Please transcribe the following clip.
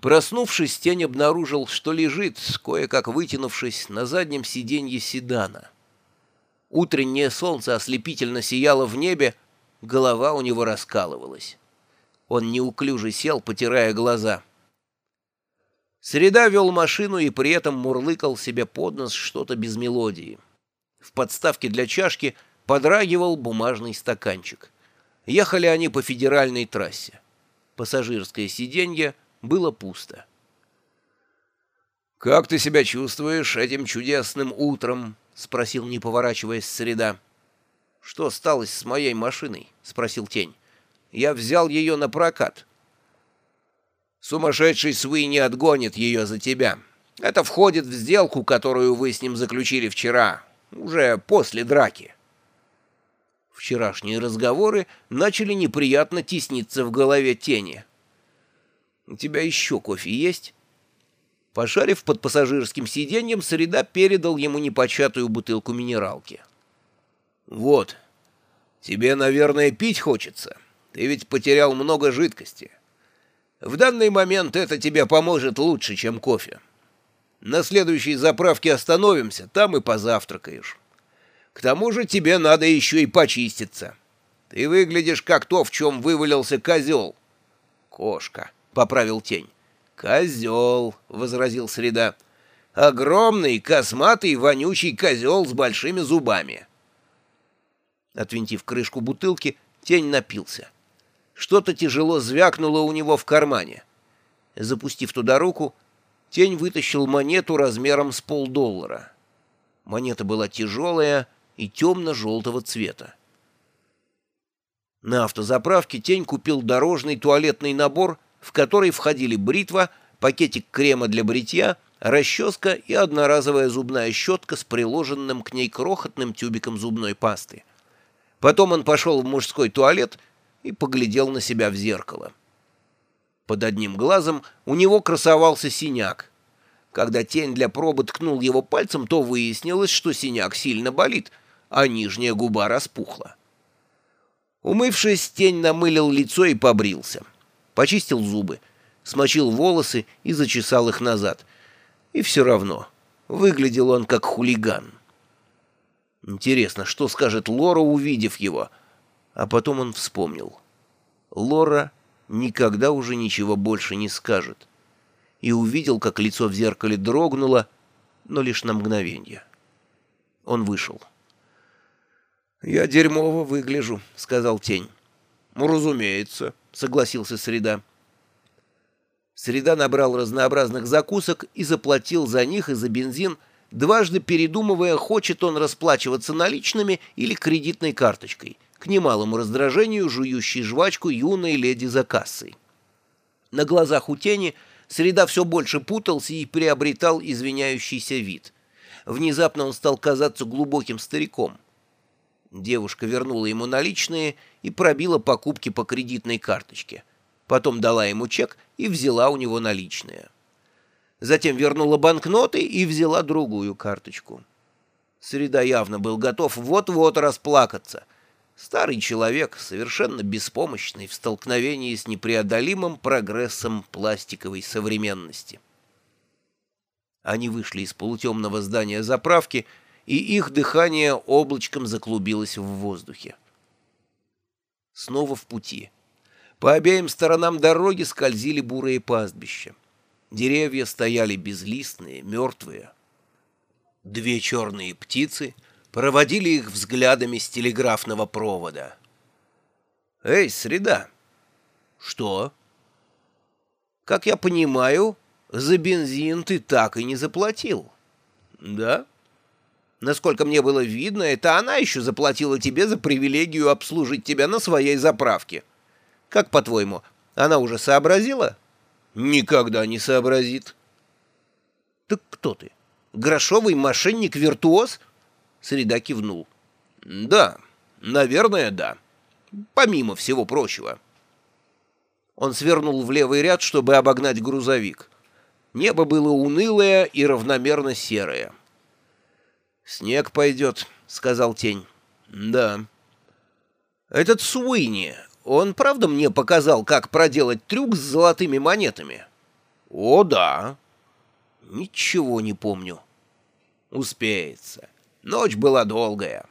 Проснувшись, тень обнаружил, что лежит, кое-как вытянувшись, на заднем сиденье седана. Утреннее солнце ослепительно сияло в небе, голова у него раскалывалась. Он неуклюже сел, потирая глаза. Среда вел машину и при этом мурлыкал себе под нос что-то без мелодии. В подставке для чашки подрагивал бумажный стаканчик. Ехали они по федеральной трассе. Пассажирское сиденье — было пусто. «Как ты себя чувствуешь этим чудесным утром?» — спросил, не поворачиваясь среда. «Что сталось с моей машиной?» — спросил тень. «Я взял ее на прокат». «Сумасшедший Суи не отгонит ее за тебя. Это входит в сделку, которую вы с ним заключили вчера, уже после драки». Вчерашние разговоры начали неприятно тесниться в голове тени. «У тебя еще кофе есть?» Пошарив под пассажирским сиденьем, Среда передал ему непочатую бутылку минералки. «Вот. Тебе, наверное, пить хочется. Ты ведь потерял много жидкости. В данный момент это тебе поможет лучше, чем кофе. На следующей заправке остановимся, там и позавтракаешь. К тому же тебе надо еще и почиститься. Ты выглядишь как то, в чем вывалился козел. Кошка». — поправил тень. «Козел», — возразил Среда. «Огромный, косматый, вонючий козел с большими зубами». Отвинтив крышку бутылки, тень напился. Что-то тяжело звякнуло у него в кармане. Запустив туда руку, тень вытащил монету размером с полдоллара. Монета была тяжелая и темно-желтого цвета. На автозаправке тень купил дорожный туалетный набор — в который входили бритва, пакетик крема для бритья, расческа и одноразовая зубная щетка с приложенным к ней крохотным тюбиком зубной пасты. Потом он пошел в мужской туалет и поглядел на себя в зеркало. Под одним глазом у него красовался синяк. Когда тень для пробы ткнул его пальцем, то выяснилось, что синяк сильно болит, а нижняя губа распухла. Умывшись, тень намылил лицо и побрился почистил зубы, смочил волосы и зачесал их назад. И все равно выглядел он как хулиган. Интересно, что скажет Лора, увидев его? А потом он вспомнил. Лора никогда уже ничего больше не скажет. И увидел, как лицо в зеркале дрогнуло, но лишь на мгновение. Он вышел. «Я дерьмово выгляжу», — сказал тень. «Ну, разумеется», — согласился Среда. Среда набрал разнообразных закусок и заплатил за них и за бензин, дважды передумывая, хочет он расплачиваться наличными или кредитной карточкой, к немалому раздражению жующей жвачку юной леди за кассой. На глазах у тени Среда все больше путался и приобретал извиняющийся вид. Внезапно он стал казаться глубоким стариком. Девушка вернула ему наличные и пробила покупки по кредитной карточке. Потом дала ему чек и взяла у него наличные. Затем вернула банкноты и взяла другую карточку. Среда явно был готов вот-вот расплакаться. Старый человек, совершенно беспомощный в столкновении с непреодолимым прогрессом пластиковой современности. Они вышли из полутемного здания заправки, и их дыхание облачком заклубилось в воздухе. Снова в пути. По обеим сторонам дороги скользили бурые пастбища. Деревья стояли безлистные, мертвые. Две черные птицы проводили их взглядами с телеграфного провода. «Эй, среда!» «Что?» «Как я понимаю, за бензин ты так и не заплатил». «Да?» Насколько мне было видно, это она еще заплатила тебе за привилегию обслужить тебя на своей заправке. Как, по-твоему, она уже сообразила? Никогда не сообразит. Так кто ты? Грошовый мошенник-виртуоз? Среда кивнул. Да, наверное, да. Помимо всего прочего. Он свернул в левый ряд, чтобы обогнать грузовик. Небо было унылое и равномерно серое. «Снег пойдет», — сказал тень. «Да». «Этот Суини, он правда мне показал, как проделать трюк с золотыми монетами?» О, да. Ничего не помню. Успеется. Ночь была долгая.